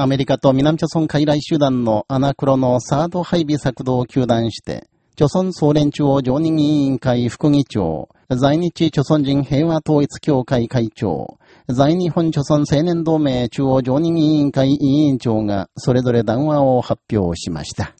アメリカと南朝村海来集団のアナクロのサード配備策動を求断して、朝村総連中央常任委員会副議長、在日朝村人平和統一協会会長、在日本朝村青年同盟中央常任委員会委員長がそれぞれ談話を発表しました。